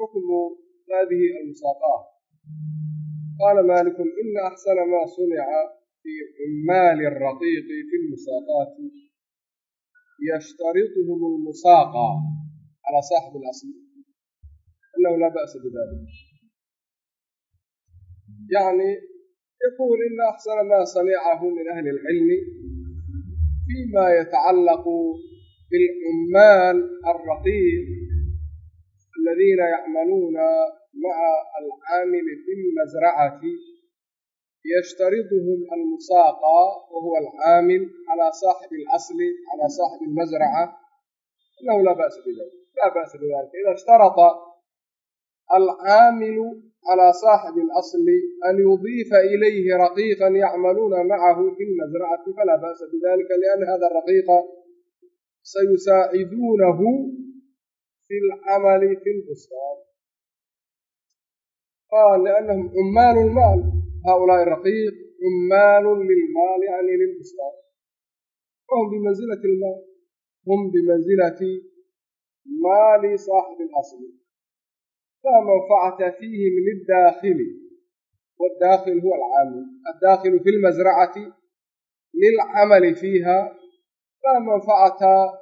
حكم هذه المساقات قال مالك إن أحسن ما صنع في عمال الرقيق في المساقات يشترطهم المساقى على صاحب الأصل أنه لا بأس بذلك يعني يقول إن أحسن ما صنعه من أهل العلم فيما يتعلق بالعمال الرقيق aladiina yacmaluuna maca alcaamili bilmasracati yashtariduhum almusaaqa wa huwa alcaamil calaa saaxibi اlasli calaa saaxibi اlmasraca inahu laa ba'sa bidalik laa ba'sa bidalika ida ishtarata alcaamilu calaa saaxibi اlasli an yudiifa ilayhi raqiiqa yacmaluuna macahu fi lmasracati falaa ba'sa bidalika liana hada raqiiqa sayusaaciduunahu في العمل في البستان. قال لأنهم عمال المال. هؤلاء الرقيق عمال للمال يعني للبستان. وهم بمنزلة المال. هم بمنزلة مال صاحب الأصل لا منفعة فيه من الداخل. والداخل هو العامل الداخل في المزرعة للعمل فيها. لا منفعة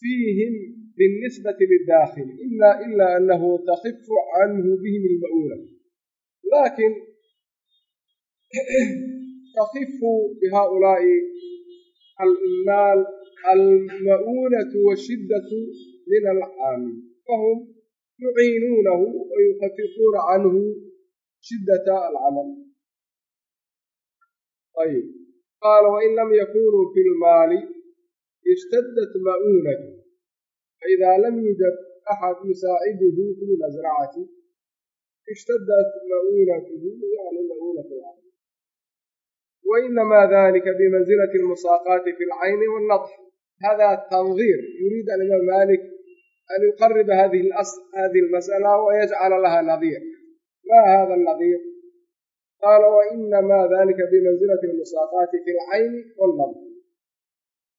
فيهم بالنسبة للداخل إلا إلا أنه تخف عنه بهم المؤونة لكن تخف بهؤلاء العمال المؤونة والشدة من العامل فهم يعينونه ويخففون عنه شدة العمل طيب قال وإن لم يكونوا في المال اشتدت مؤونته فإذا لم يوجد أحد يساعده في المزرعة اشتدت مؤونته يعني مؤونة العمل وإنما ذلك بمنزلة المساقات في العين والنطح هذا تنظير يريد الإمام مالك أن يقرب هذه الأصل هذه المسألة ويجعل لها نظير ما هذا النظير قال وإنما ذلك بمنزلة المساقات في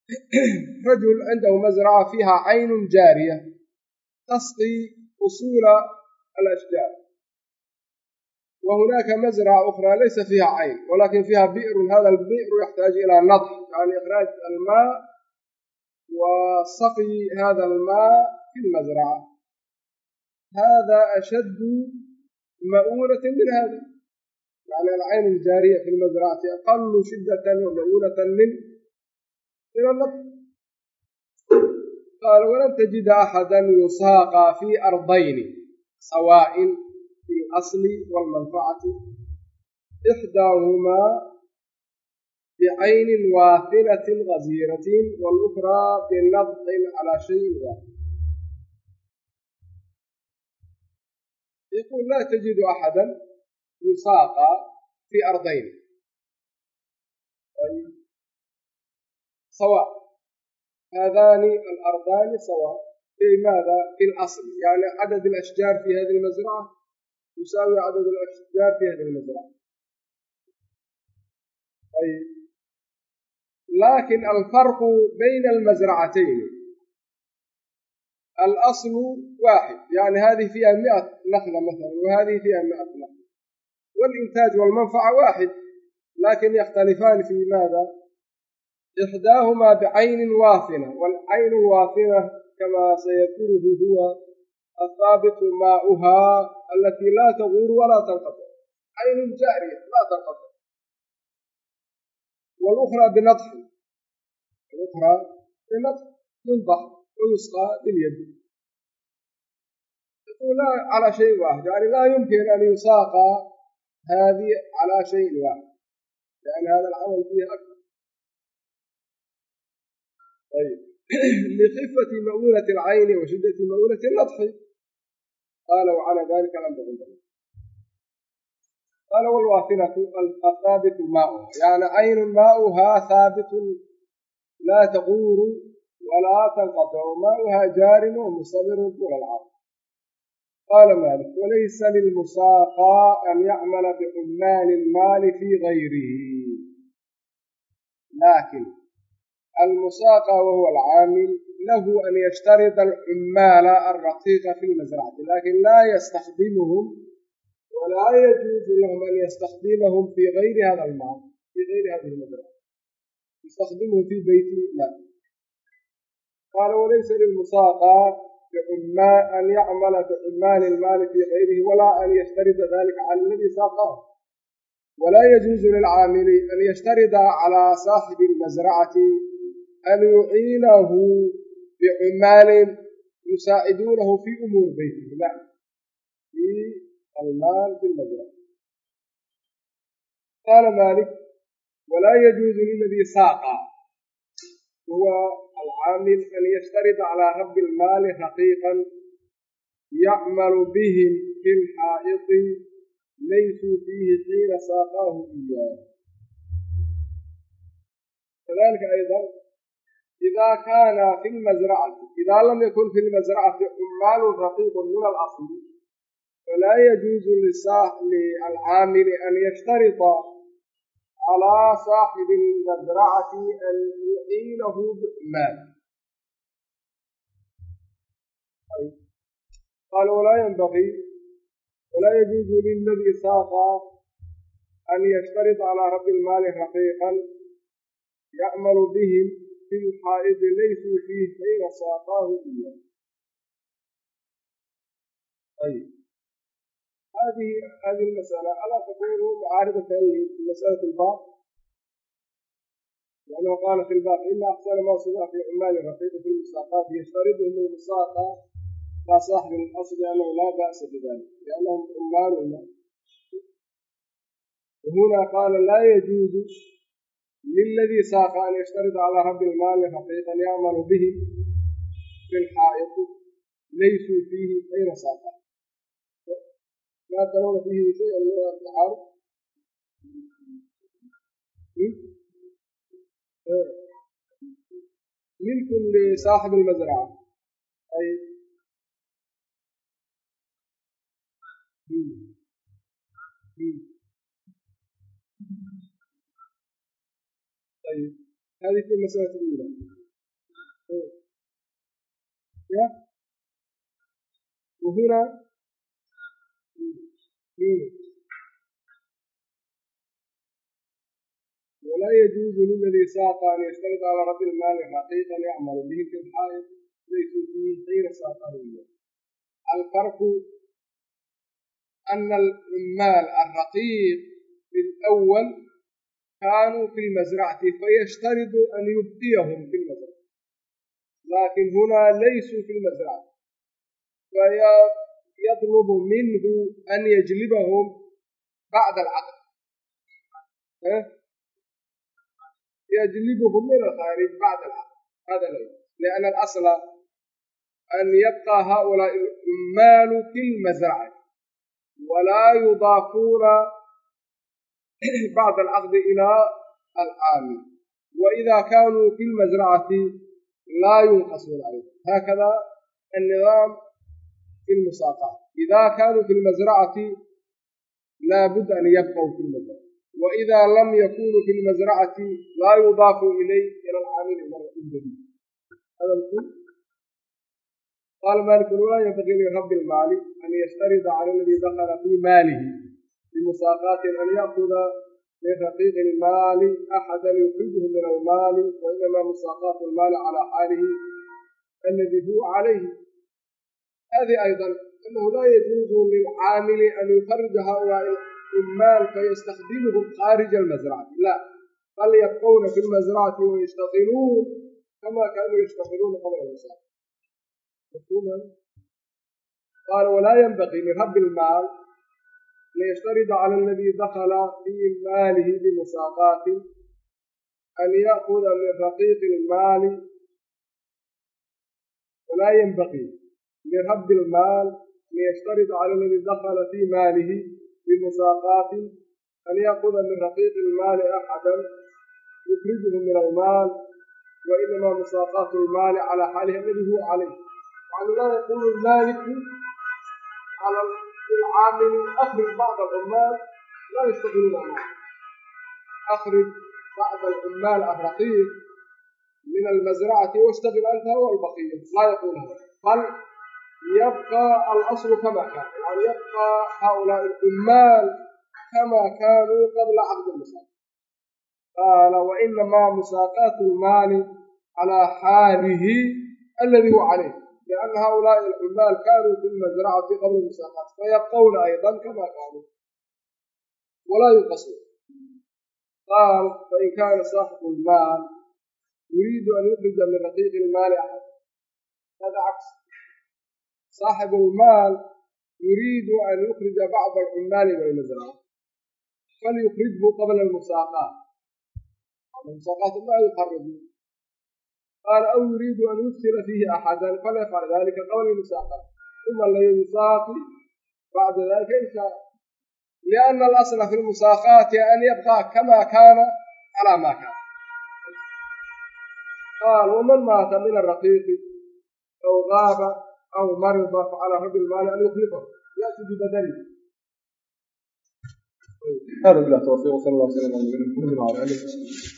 العين والنطح رجل عنده مزرعة فيها عين جارية تسقي أصول الأشجار وهناك مزرعة أخرى ليس فيها عين ولكن فيها بئر هذا البئر يحتاج إلى نضح يعني إخراج الماء وسقي هذا الماء في المزرعة هذا أشد مؤونة من هذه يعني العين الجارية في المزرعة أقل شدة ومؤونة من من النضح قال ولم تجد أحدا يساق في أرضين سواء الأصل والمنفعة إحداهما بعين واثنة غزيرة والأخرى بنضح على شيء واحد يقول لا تجد أحدا يساق في أرضين طيب سواء هذان الأرضان سواء في ماذا؟ في الأصل يعني عدد الأشجار في هذه المزرعة يساوي عدد الأشجار في هذه المزرعة طيب لكن الفرق بين المزرعتين الأصل واحد يعني هذه فيها مئة نخلة مثلا وهذه فيها مئة نخلة والإنتاج والمنفعة واحد لكن يختلفان في ماذا؟ إحداهما بعين واثنة والعين الواثنة كما سيذكره هو الثابت ماؤها التي لا تغور ولا تنقطع عين جارية لا تنقطع والأخرى بنضح الأخرى بنضح ينضح ويسقى باليد لا على شيء واحد يعني لا يمكن أن يساق هذه على شيء واحد لأن هذا العمل فيه أكثر طيب لخفة مؤونة العين وشدة مؤونة النضح qaala wacalaa dalika alamru cindana qaala walwaafinatu athaabitu maauha yani aynu maauhaa haabitun laa taquuru walaa tanqaطcu maauha jaarin wamustamirun tula alcam qaala malik walaysa lilmusaaqaa an yacmala bixumaali ilmaali fii gayrihi lakin المساقى وهو العامل له أن يشترط العمال الرقيق في المزرعة لكن لا يستخدمهم ولا يجوز لهم أن يستخدمهم في غير هذا المعنى في غير هذه المزرعة. يستخدمهم في بيته لا. قال وليس للمساقى بأما أن يعمل بعمال المال في غيره ولا أن يشترط ذلك على الذي ساقه ولا يجوز للعامل أن يشترط على صاحب المزرعة أن يعينه بعمال يساعدونه في أمور بيته. لا في المال في المزرعة. قال مالك ولا يجوز للذي ساق هو العامل أن يشترط على رب المال حقيقا يعمل بهم في الحائط ليس فيه حين ساقاه إياه. كذلك أيضا إذا كان في المزرعة إذا لم يكن في المزرعة عمال رقيق من الأصل فلا يجوز للعامل أن يشترط على صاحب المزرعة أن يعينه بمال. قال ولا ينبغي ولا يجوز للذي ساق أن يشترط على رب المال حقيقا يعمل بهم في الحائط ليس فيه خير ساقاه إياه طيب. هذه هذه المسألة ألا تكون معارضة لمسألة الباب؟ لأنه قال في الباب إن أحسن ما صنع في عمال الرقيقة في المساقات يشترده من المساقة لا صاحب الأصل أنه لا بأس بذلك لأنهم عمال هنا وهنا قال لا يجوز للذي ساق أن يشترط على رب المال حقيقا يعمل به في الحائط ليس فيه غير ساق لا ترون فيه شيء آه. من الأرض ملك لصاحب المزرعة. أي. مم. طيب. هذه في المسألة الأولى. وهنا ولا يجوز للذي ساق أن يشترط على رب المال حقيقة يعمل به في الحائط ليس فيه غير ساقانية الفرق أن العمال الرقيق في الأول كانوا في المزرعة فيشترط أن يبقيهم في المزرعة. لكن هنا ليسوا في المزرعة. فيطلب منه أن يجلبهم بعد العقد. يجلبهم من الخارج بعد العقد هذا لا لأن الأصل أن يبقى هؤلاء العمال في المزرعة. ولا يضافون بعد العقد إلى العام وإذا كانوا في المزرعة لا ينقصوا أيضا هكذا النظام في المساقة. إذا كانوا في المزرعة لا بد أن يبقوا في المزرعة. وإذا لم يكونوا في المزرعة لا يضافوا إليه إلى العامل مرة جديدة. هذا الكل قال مالك الولاي ينبغي لرب المال أن يشترد على الذي دخل في ماله. بمساقات أن يأخذ من رقيق المال أحدا يخرجه من المال وإنما مساقات المال على حاله الذي هو عليه هذه أيضا أنه لا يجوز للعامل أن يخرج هؤلاء المال فيستخدمهم خارج المزرعة لا بل يبقون في المزرعة ويشتغلون كما كانوا يشتغلون قبل المساقات مفهوما قال ولا ينبغي لرب المال ليفترض على الذي دخل في ماله بمساقات أن يأخذ من رقيق المال ولا ينبغي لرب المال ليفترض على الذي دخل في ماله بمساقات أن يأخذ من رقيق المال أحدا يخرجه من المال وإنما مساقات المال على حاله الذي هو عليه. وعن الله يقول المالك على للعامل أخرج بعض العمال لا يستقبلون أموال أخرج بعض العمال الرقيق من المزرعة واشتغل أنت هو البقية لا يقول هذا. بل يبقى الأصل كما كان يعني يبقى هؤلاء العمال كما كانوا قبل عقد المساق قال وإنما مساقات المال على حاله الذي هو عليه. لأن هؤلاء العمال كانوا في المزرعة قبل المساقات فيبقون أيضا كما قالوا. ولا ينقصون قال فإن كان صاحب المال يريد أن يخرج من رقيق المال أحد هذا عكس. صاحب المال يريد أن يخرج بعض العمال من المزرعة فليخرجه قبل المساقات. المساقات لا يخرجون qaala aw yuriidu an yuksira fiihi axadan falyafcal dalika qabla musaaqa uma layusaaqi bacda dalika inshaa liana alasla fi lmusaaqaati an yabqaa kamaa kaana calaa maa kaana qaal waman maata min araqiiqi aw qaaba aw marida facala rabi lmaali an yuklifa yati bibadani هذا بالله توفيق وصلى الله وسلم على نبينا محمد وعلى اله وصحبه